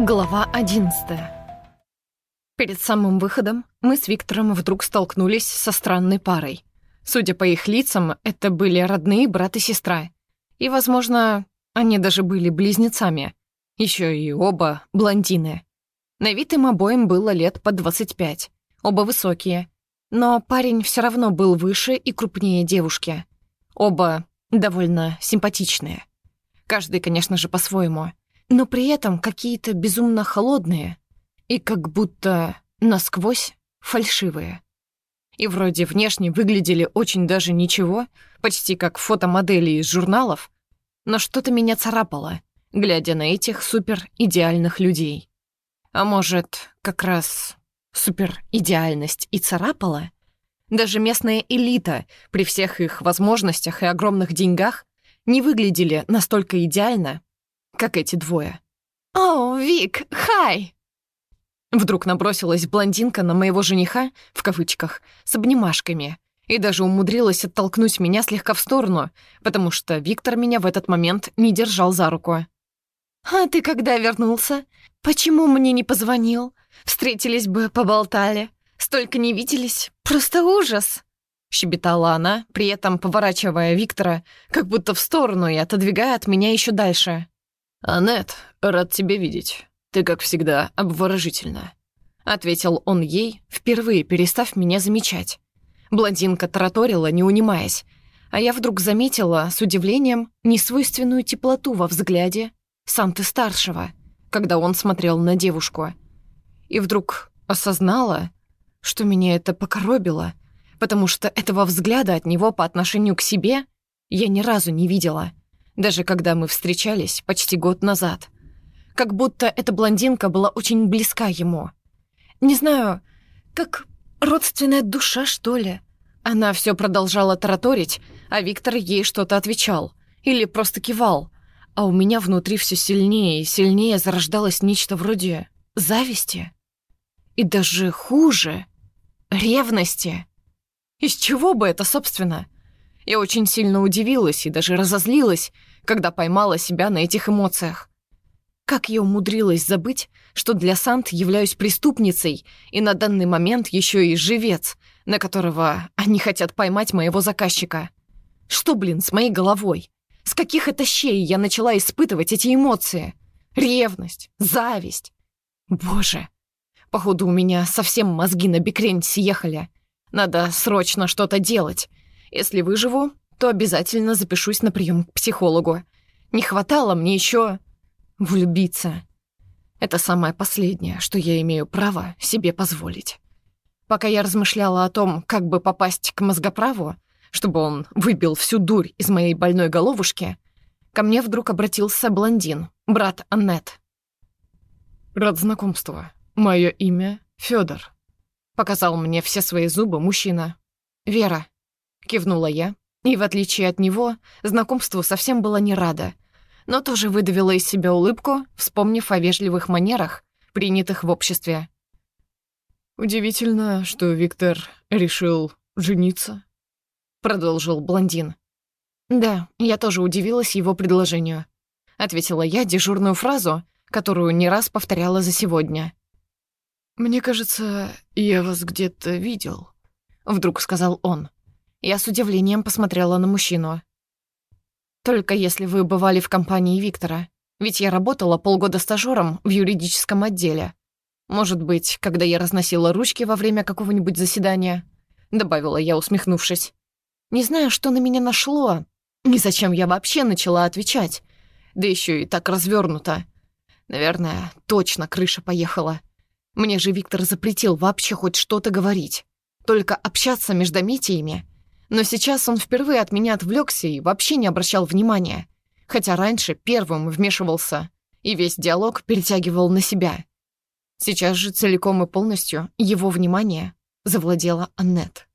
Глава 11 Перед самым выходом мы с Виктором вдруг столкнулись со странной парой. Судя по их лицам, это были родные брат и сестра. И, возможно, они даже были близнецами. Еще и оба блондины. На вид им обоим было лет по 25. Оба высокие. Но парень все равно был выше и крупнее девушки. Оба довольно симпатичные. Каждый, конечно же, по-своему — но при этом какие-то безумно холодные и как будто насквозь фальшивые. И вроде внешне выглядели очень даже ничего, почти как фотомодели из журналов, но что-то меня царапало, глядя на этих супер-идеальных людей. А может, как раз супер-идеальность и царапала? Даже местная элита, при всех их возможностях и огромных деньгах, не выглядели настолько идеально, как эти двое. «О, Вик, хай!» Вдруг набросилась блондинка на моего жениха, в кавычках, с обнимашками, и даже умудрилась оттолкнуть меня слегка в сторону, потому что Виктор меня в этот момент не держал за руку. «А ты когда вернулся? Почему мне не позвонил? Встретились бы, поболтали. Столько не виделись. Просто ужас!» Щебетала она, при этом поворачивая Виктора, как будто в сторону и отодвигая от меня еще дальше. «Аннет, рад тебя видеть. Ты, как всегда, обворожительна», — ответил он ей, впервые перестав меня замечать. Блондинка тараторила, не унимаясь, а я вдруг заметила с удивлением несвойственную теплоту во взгляде Санты-старшего, когда он смотрел на девушку. И вдруг осознала, что меня это покоробило, потому что этого взгляда от него по отношению к себе я ни разу не видела — даже когда мы встречались почти год назад. Как будто эта блондинка была очень близка ему. Не знаю, как родственная душа, что ли. Она все продолжала тараторить, а Виктор ей что-то отвечал. Или просто кивал. А у меня внутри все сильнее и сильнее зарождалось нечто вроде зависти. И даже хуже — ревности. Из чего бы это, собственно? Я очень сильно удивилась и даже разозлилась, когда поймала себя на этих эмоциях. Как я умудрилась забыть, что для Сант являюсь преступницей и на данный момент еще и живец, на которого они хотят поймать моего заказчика. Что, блин, с моей головой? С каких это щей я начала испытывать эти эмоции? Ревность, зависть. Боже, походу у меня совсем мозги на бекрень съехали. Надо срочно что-то делать. Если выживу, то обязательно запишусь на прием к психологу. Не хватало мне еще влюбиться. Это самое последнее, что я имею право себе позволить. Пока я размышляла о том, как бы попасть к мозгоправу, чтобы он выбил всю дурь из моей больной головушки, ко мне вдруг обратился блондин, брат Аннет. «Рад знакомству. Мое имя Федор. Показал мне все свои зубы мужчина. «Вера», — кивнула я, и, в отличие от него, знакомству совсем была не рада, но тоже выдавила из себя улыбку, вспомнив о вежливых манерах, принятых в обществе. «Удивительно, что Виктор решил жениться», — продолжил блондин. «Да, я тоже удивилась его предложению», — ответила я дежурную фразу, которую не раз повторяла за сегодня. «Мне кажется, я вас где-то видел», — вдруг сказал он. Я с удивлением посмотрела на мужчину. «Только если вы бывали в компании Виктора. Ведь я работала полгода стажером в юридическом отделе. Может быть, когда я разносила ручки во время какого-нибудь заседания?» Добавила я, усмехнувшись. «Не знаю, что на меня нашло. И зачем я вообще начала отвечать. Да еще и так развернуто. Наверное, точно крыша поехала. Мне же Виктор запретил вообще хоть что-то говорить. Только общаться между метиями но сейчас он впервые от меня отвлекся и вообще не обращал внимания, хотя раньше первым вмешивался и весь диалог перетягивал на себя. Сейчас же целиком и полностью его внимание завладела Аннет.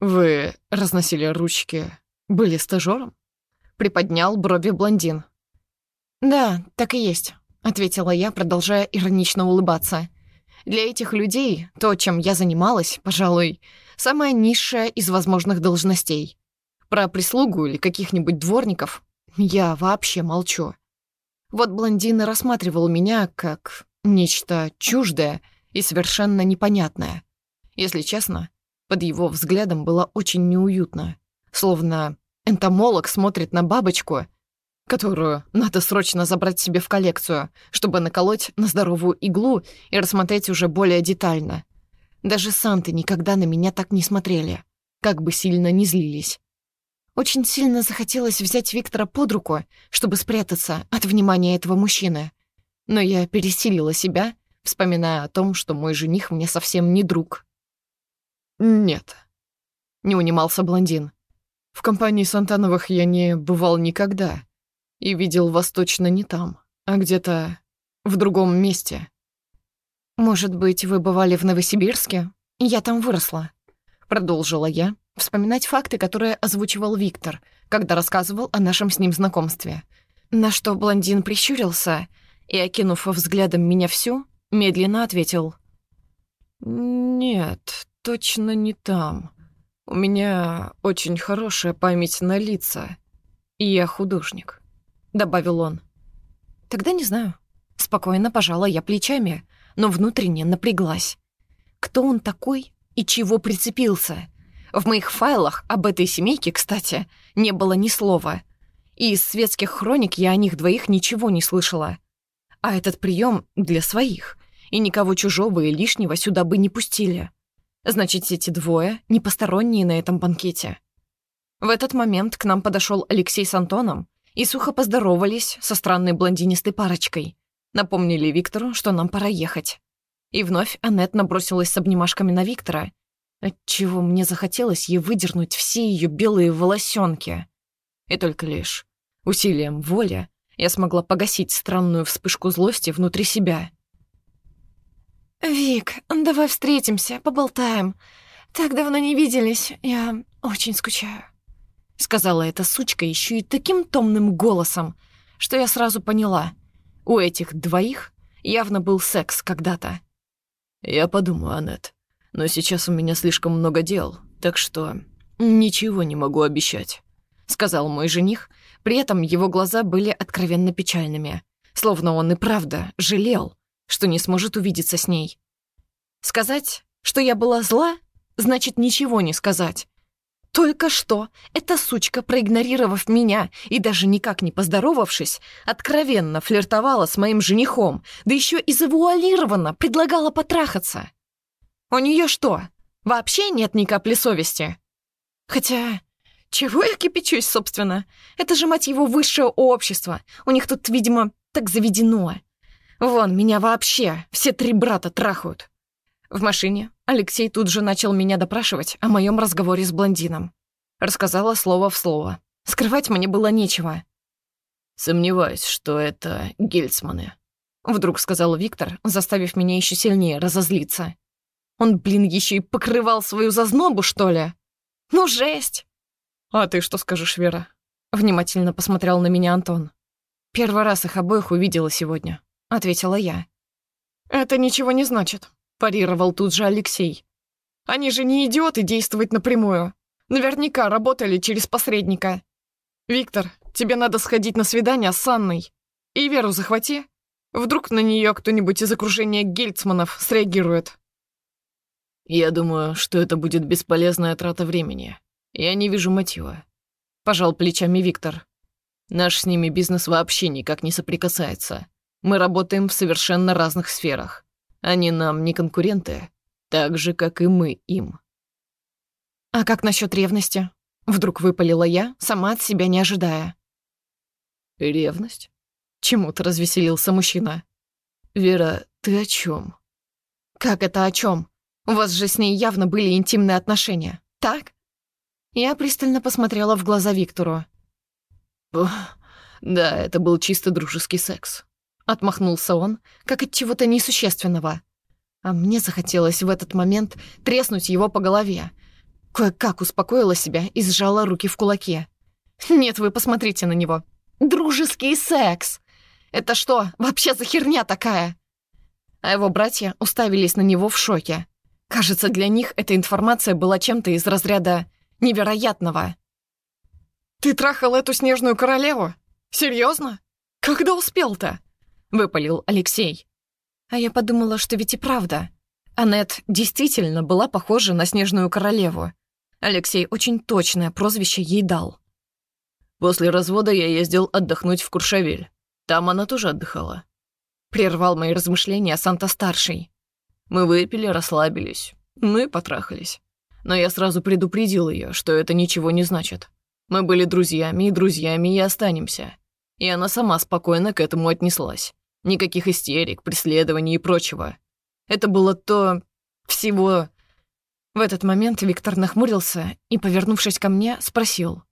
«Вы разносили ручки, были стажером?» Приподнял брови блондин. «Да, так и есть», — ответила я, продолжая иронично улыбаться. Для этих людей то, чем я занималась, пожалуй, самая низшая из возможных должностей. Про прислугу или каких-нибудь дворников я вообще молчу. Вот блондин рассматривал меня как нечто чуждое и совершенно непонятное. Если честно, под его взглядом было очень неуютно, словно энтомолог смотрит на бабочку, которую надо срочно забрать себе в коллекцию, чтобы наколоть на здоровую иглу и рассмотреть уже более детально. Даже санты никогда на меня так не смотрели, как бы сильно не злились. Очень сильно захотелось взять Виктора под руку, чтобы спрятаться от внимания этого мужчины. Но я пересилила себя, вспоминая о том, что мой жених мне совсем не друг. «Нет», — не унимался блондин. «В компании Сантановых я не бывал никогда и видел вас точно не там, а где-то в другом месте». «Может быть, вы бывали в Новосибирске? Я там выросла», — продолжила я, вспоминать факты, которые озвучивал Виктор, когда рассказывал о нашем с ним знакомстве. На что блондин прищурился и, окинув взглядом меня всю, медленно ответил. «Нет, точно не там. У меня очень хорошая память на лица, и я художник», — добавил он. «Тогда не знаю». Спокойно пожала я плечами, но внутренне напряглась. Кто он такой и чего прицепился? В моих файлах об этой семейке, кстати, не было ни слова. И из светских хроник я о них двоих ничего не слышала. А этот прием для своих, и никого чужого и лишнего сюда бы не пустили. Значит, эти двое не посторонние на этом банкете. В этот момент к нам подошел Алексей с Антоном и сухо поздоровались со странной блондинистой парочкой. Напомнили Виктору, что нам пора ехать. И вновь Аннет набросилась с обнимашками на Виктора, отчего мне захотелось ей выдернуть все ее белые волосенки. И только лишь усилием воли я смогла погасить странную вспышку злости внутри себя. «Вик, давай встретимся, поболтаем. Так давно не виделись, я очень скучаю», — сказала эта сучка еще и таким томным голосом, что я сразу поняла. У этих двоих явно был секс когда-то. «Я подумаю, Аннет, но сейчас у меня слишком много дел, так что ничего не могу обещать», — сказал мой жених, при этом его глаза были откровенно печальными, словно он и правда жалел, что не сможет увидеться с ней. Сказать, что я была зла, значит ничего не сказать. Только что эта сучка, проигнорировав меня и даже никак не поздоровавшись, откровенно флиртовала с моим женихом, да еще и завуалированно предлагала потрахаться. У нее что, вообще нет ни капли совести? Хотя, чего я кипячусь, собственно? Это же, мать его, высшее общество. У них тут, видимо, так заведено. Вон, меня вообще все три брата трахают. В машине Алексей тут же начал меня допрашивать о моем разговоре с блондином. Рассказала слово в слово. Скрывать мне было нечего. «Сомневаюсь, что это Гельцманы», — вдруг сказал Виктор, заставив меня еще сильнее разозлиться. Он, блин, еще и покрывал свою зазнобу, что ли? Ну, жесть! «А ты что скажешь, Вера?» Внимательно посмотрел на меня Антон. «Первый раз их обоих увидела сегодня», — ответила я. «Это ничего не значит», — парировал тут же Алексей. «Они же не идиоты действовать напрямую. Наверняка работали через посредника. Виктор, тебе надо сходить на свидание с Анной. И Веру захвати. Вдруг на нее кто-нибудь из окружения Гельцманов среагирует». «Я думаю, что это будет бесполезная трата времени. Я не вижу мотива», — пожал плечами Виктор. «Наш с ними бизнес вообще никак не соприкасается. Мы работаем в совершенно разных сферах. Они нам не конкуренты, так же, как и мы им». «А как насчет ревности?» Вдруг выпалила я, сама от себя не ожидая. «Ревность?» Чему-то развеселился мужчина. «Вера, ты о чем? «Как это о чем? У вас же с ней явно были интимные отношения, так?» Я пристально посмотрела в глаза Виктору. «Да, это был чисто дружеский секс. Отмахнулся он, как от чего-то несущественного. А мне захотелось в этот момент треснуть его по голове. Кое-как успокоила себя и сжала руки в кулаке. «Нет, вы посмотрите на него. Дружеский секс! Это что, вообще за херня такая?» А его братья уставились на него в шоке. Кажется, для них эта информация была чем-то из разряда невероятного. «Ты трахал эту снежную королеву? Серьезно? Когда успел-то?» — выпалил Алексей. А я подумала, что ведь и правда. Аннет действительно была похожа на Снежную Королеву. Алексей очень точное прозвище ей дал. После развода я ездил отдохнуть в Куршавель. Там она тоже отдыхала. Прервал мои размышления Санта-старший. Мы выпили, расслабились, ну и потрахались. Но я сразу предупредил ее, что это ничего не значит. Мы были друзьями и друзьями и останемся. И она сама спокойно к этому отнеслась. Никаких истерик, преследований и прочего. Это было то... всего... В этот момент Виктор нахмурился и, повернувшись ко мне, спросил.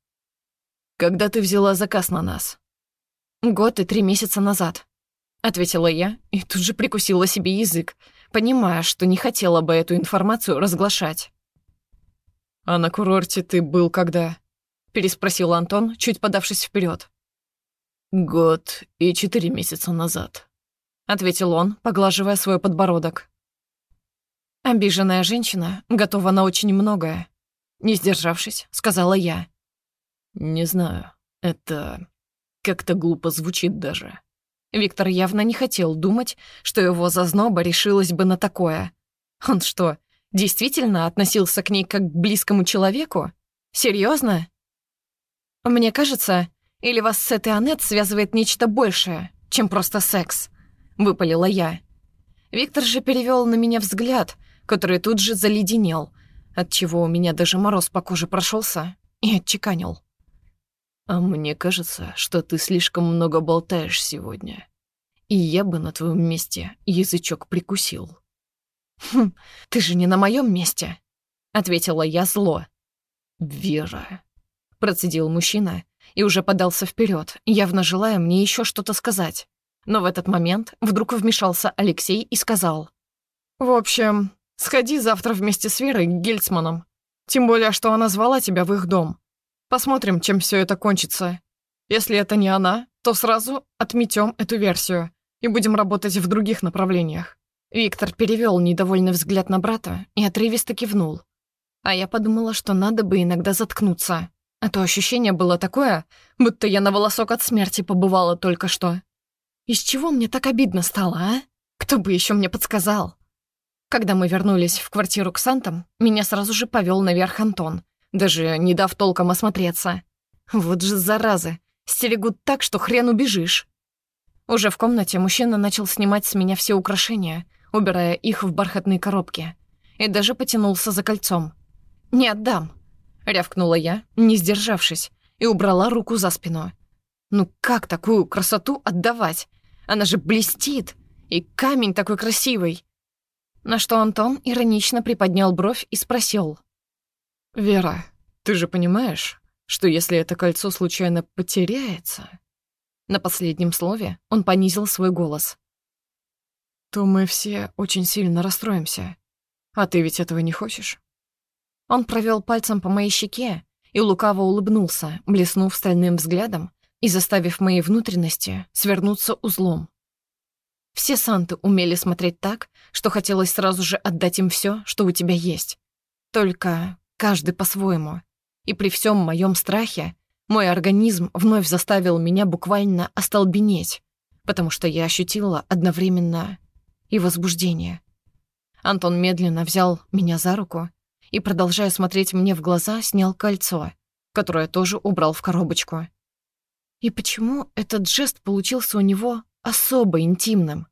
«Когда ты взяла заказ на нас?» «Год и три месяца назад», — ответила я и тут же прикусила себе язык, понимая, что не хотела бы эту информацию разглашать. «А на курорте ты был когда?» — переспросил Антон, чуть подавшись вперед. «Год и четыре месяца назад», — ответил он, поглаживая свой подбородок. Обиженная женщина готова на очень многое. Не сдержавшись, сказала я. «Не знаю, это как-то глупо звучит даже». Виктор явно не хотел думать, что его зазноба решилась бы на такое. Он что, действительно относился к ней как к близкому человеку? Серьезно? Мне кажется, или вас с этой Аннет связывает нечто большее, чем просто секс?» — выпалила я. Виктор же перевел на меня взгляд, который тут же заледенел, отчего у меня даже мороз по коже прошелся и отчеканил. «А мне кажется, что ты слишком много болтаешь сегодня, и я бы на твоем месте язычок прикусил». «Хм, ты же не на моем месте», — ответила я зло. «Вера», — процедил мужчина, и уже подался вперед, явно желая мне еще что-то сказать. Но в этот момент вдруг вмешался Алексей и сказал. «В общем, сходи завтра вместе с Верой к Гельцманам. Тем более, что она звала тебя в их дом. Посмотрим, чем все это кончится. Если это не она, то сразу отметем эту версию и будем работать в других направлениях». Виктор перевел недовольный взгляд на брата и отрывисто кивнул. А я подумала, что надо бы иногда заткнуться. А то ощущение было такое, будто я на волосок от смерти побывала только что. Из чего мне так обидно стало, а? Кто бы еще мне подсказал? Когда мы вернулись в квартиру к Сантам, меня сразу же повел наверх Антон, даже не дав толком осмотреться. Вот же заразы, стерегут так, что хрен убежишь. Уже в комнате мужчина начал снимать с меня все украшения, убирая их в бархатные коробки, и даже потянулся за кольцом. «Не отдам», — рявкнула я, не сдержавшись, и убрала руку за спину. «Ну как такую красоту отдавать? Она же блестит! И камень такой красивый!» На что Антон иронично приподнял бровь и спросил. «Вера, ты же понимаешь, что если это кольцо случайно потеряется...» На последнем слове он понизил свой голос. «То мы все очень сильно расстроимся. А ты ведь этого не хочешь?» Он провел пальцем по моей щеке и лукаво улыбнулся, блеснув стальным взглядом и заставив мои внутренности свернуться узлом. Все санты умели смотреть так, что хотелось сразу же отдать им все, что у тебя есть. Только каждый по-своему. И при всем моем страхе мой организм вновь заставил меня буквально остолбенеть, потому что я ощутила одновременно и возбуждение. Антон медленно взял меня за руку и, продолжая смотреть мне в глаза, снял кольцо, которое тоже убрал в коробочку. И почему этот жест получился у него особо интимным?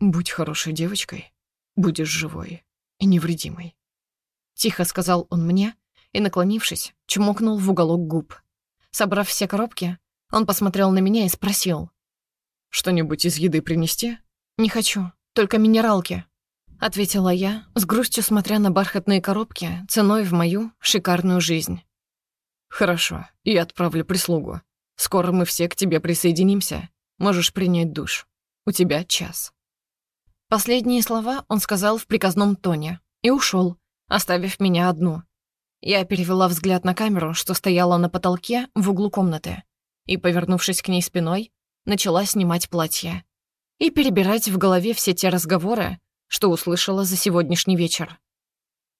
«Будь хорошей девочкой, будешь живой и невредимой», — тихо сказал он мне и, наклонившись, чмокнул в уголок губ. Собрав все коробки, он посмотрел на меня и спросил. «Что-нибудь из еды принести?» «Не хочу, только минералки», — ответила я, с грустью смотря на бархатные коробки ценой в мою шикарную жизнь. «Хорошо, я отправлю прислугу. Скоро мы все к тебе присоединимся. Можешь принять душ. У тебя час». Последние слова он сказал в приказном тоне и ушел, оставив меня одну. Я перевела взгляд на камеру, что стояла на потолке в углу комнаты, и, повернувшись к ней спиной, начала снимать платье и перебирать в голове все те разговоры, что услышала за сегодняшний вечер.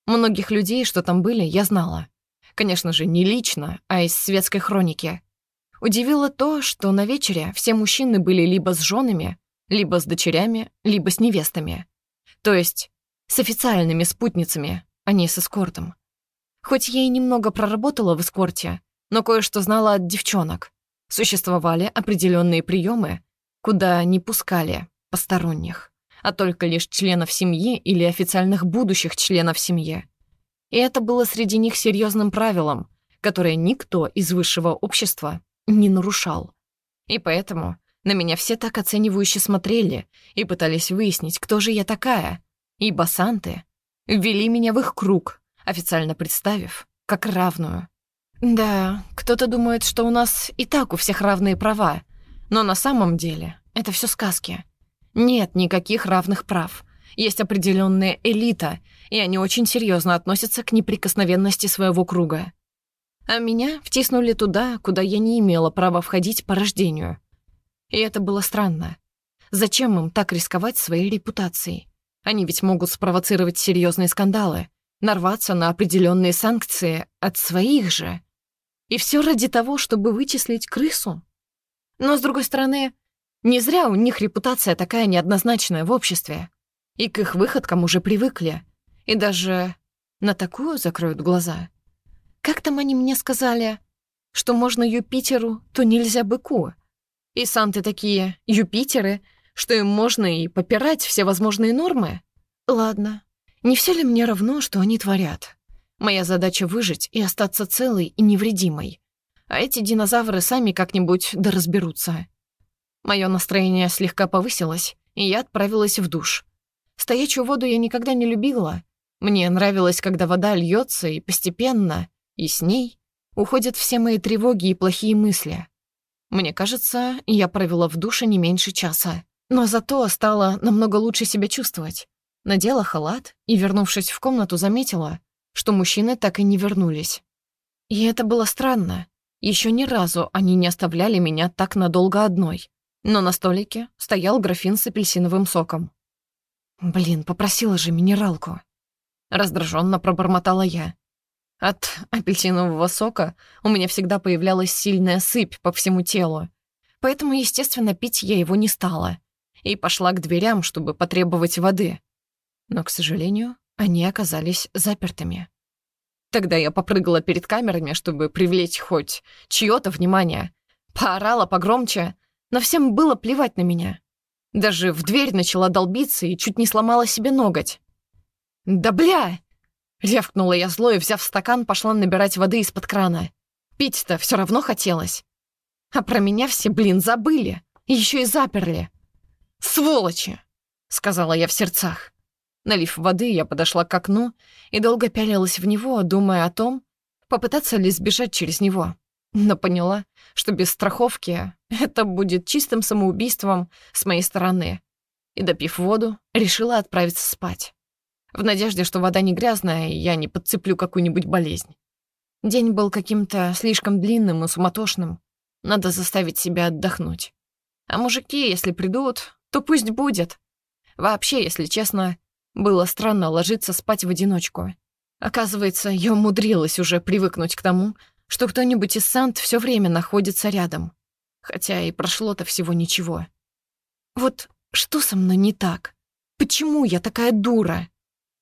Многих людей, что там были, я знала. Конечно же, не лично, а из светской хроники. Удивило то, что на вечере все мужчины были либо с женами, либо с дочерями, либо с невестами. То есть с официальными спутницами, а не с эскортом. Хоть я и немного проработала в эскорте, но кое-что знала от девчонок. Существовали определенные приемы, куда не пускали посторонних, а только лишь членов семьи или официальных будущих членов семьи. И это было среди них серьезным правилом, которое никто из высшего общества не нарушал. И поэтому на меня все так оценивающе смотрели и пытались выяснить, кто же я такая. И басанты ввели меня в их круг, официально представив как равную. Да, кто-то думает, что у нас и так у всех равные права, но на самом деле это все сказки. Нет никаких равных прав. Есть определенная элита, и они очень серьезно относятся к неприкосновенности своего круга. А меня втиснули туда, куда я не имела права входить по рождению. И это было странно. Зачем им так рисковать своей репутацией? Они ведь могут спровоцировать серьезные скандалы, нарваться на определенные санкции от своих же. И все ради того, чтобы вычислить крысу. Но, с другой стороны, не зря у них репутация такая неоднозначная в обществе. И к их выходкам уже привыкли. И даже на такую закроют глаза. Как там они мне сказали, что можно Юпитеру, то нельзя быку. И санты такие Юпитеры, что им можно и попирать все возможные нормы? Ладно, не все ли мне равно, что они творят? Моя задача — выжить и остаться целой и невредимой. А эти динозавры сами как-нибудь да разберутся. Мое настроение слегка повысилось, и я отправилась в душ. Стоячую воду я никогда не любила. Мне нравилось, когда вода льется и постепенно, и с ней уходят все мои тревоги и плохие мысли. Мне кажется, я провела в душе не меньше часа. Но зато стала намного лучше себя чувствовать. Надела халат и, вернувшись в комнату, заметила, что мужчины так и не вернулись. И это было странно. Еще ни разу они не оставляли меня так надолго одной. Но на столике стоял графин с апельсиновым соком. «Блин, попросила же минералку». Раздраженно пробормотала я. От апельсинового сока у меня всегда появлялась сильная сыпь по всему телу. Поэтому, естественно, пить я его не стала. И пошла к дверям, чтобы потребовать воды. Но, к сожалению, они оказались запертыми. Тогда я попрыгала перед камерами, чтобы привлечь хоть чьё-то внимание. Поорала погромче, но всем было плевать на меня. Даже в дверь начала долбиться и чуть не сломала себе ноготь. «Да бля!» — рявкнула я зло и, взяв стакан, пошла набирать воды из-под крана. Пить-то все равно хотелось. А про меня все, блин, забыли. Еще и заперли. «Сволочи!» — сказала я в сердцах. Налив воды, я подошла к окну и долго пялилась в него, думая о том, попытаться ли сбежать через него. Но поняла, что без страховки это будет чистым самоубийством с моей стороны. И, допив воду, решила отправиться спать. В надежде, что вода не грязная, и я не подцеплю какую-нибудь болезнь. День был каким-то слишком длинным и суматошным. Надо заставить себя отдохнуть. А мужики, если придут, то пусть будет. Вообще, если честно, было странно ложиться спать в одиночку. Оказывается, я умудрилась уже привыкнуть к тому, что кто-нибудь из Сант все время находится рядом. Хотя и прошло-то всего ничего. Вот что со мной не так? Почему я такая дура?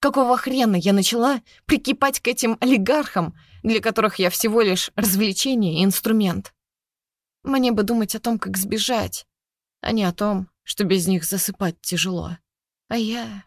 Какого хрена я начала прикипать к этим олигархам, для которых я всего лишь развлечение и инструмент? Мне бы думать о том, как сбежать, а не о том, что без них засыпать тяжело. А я...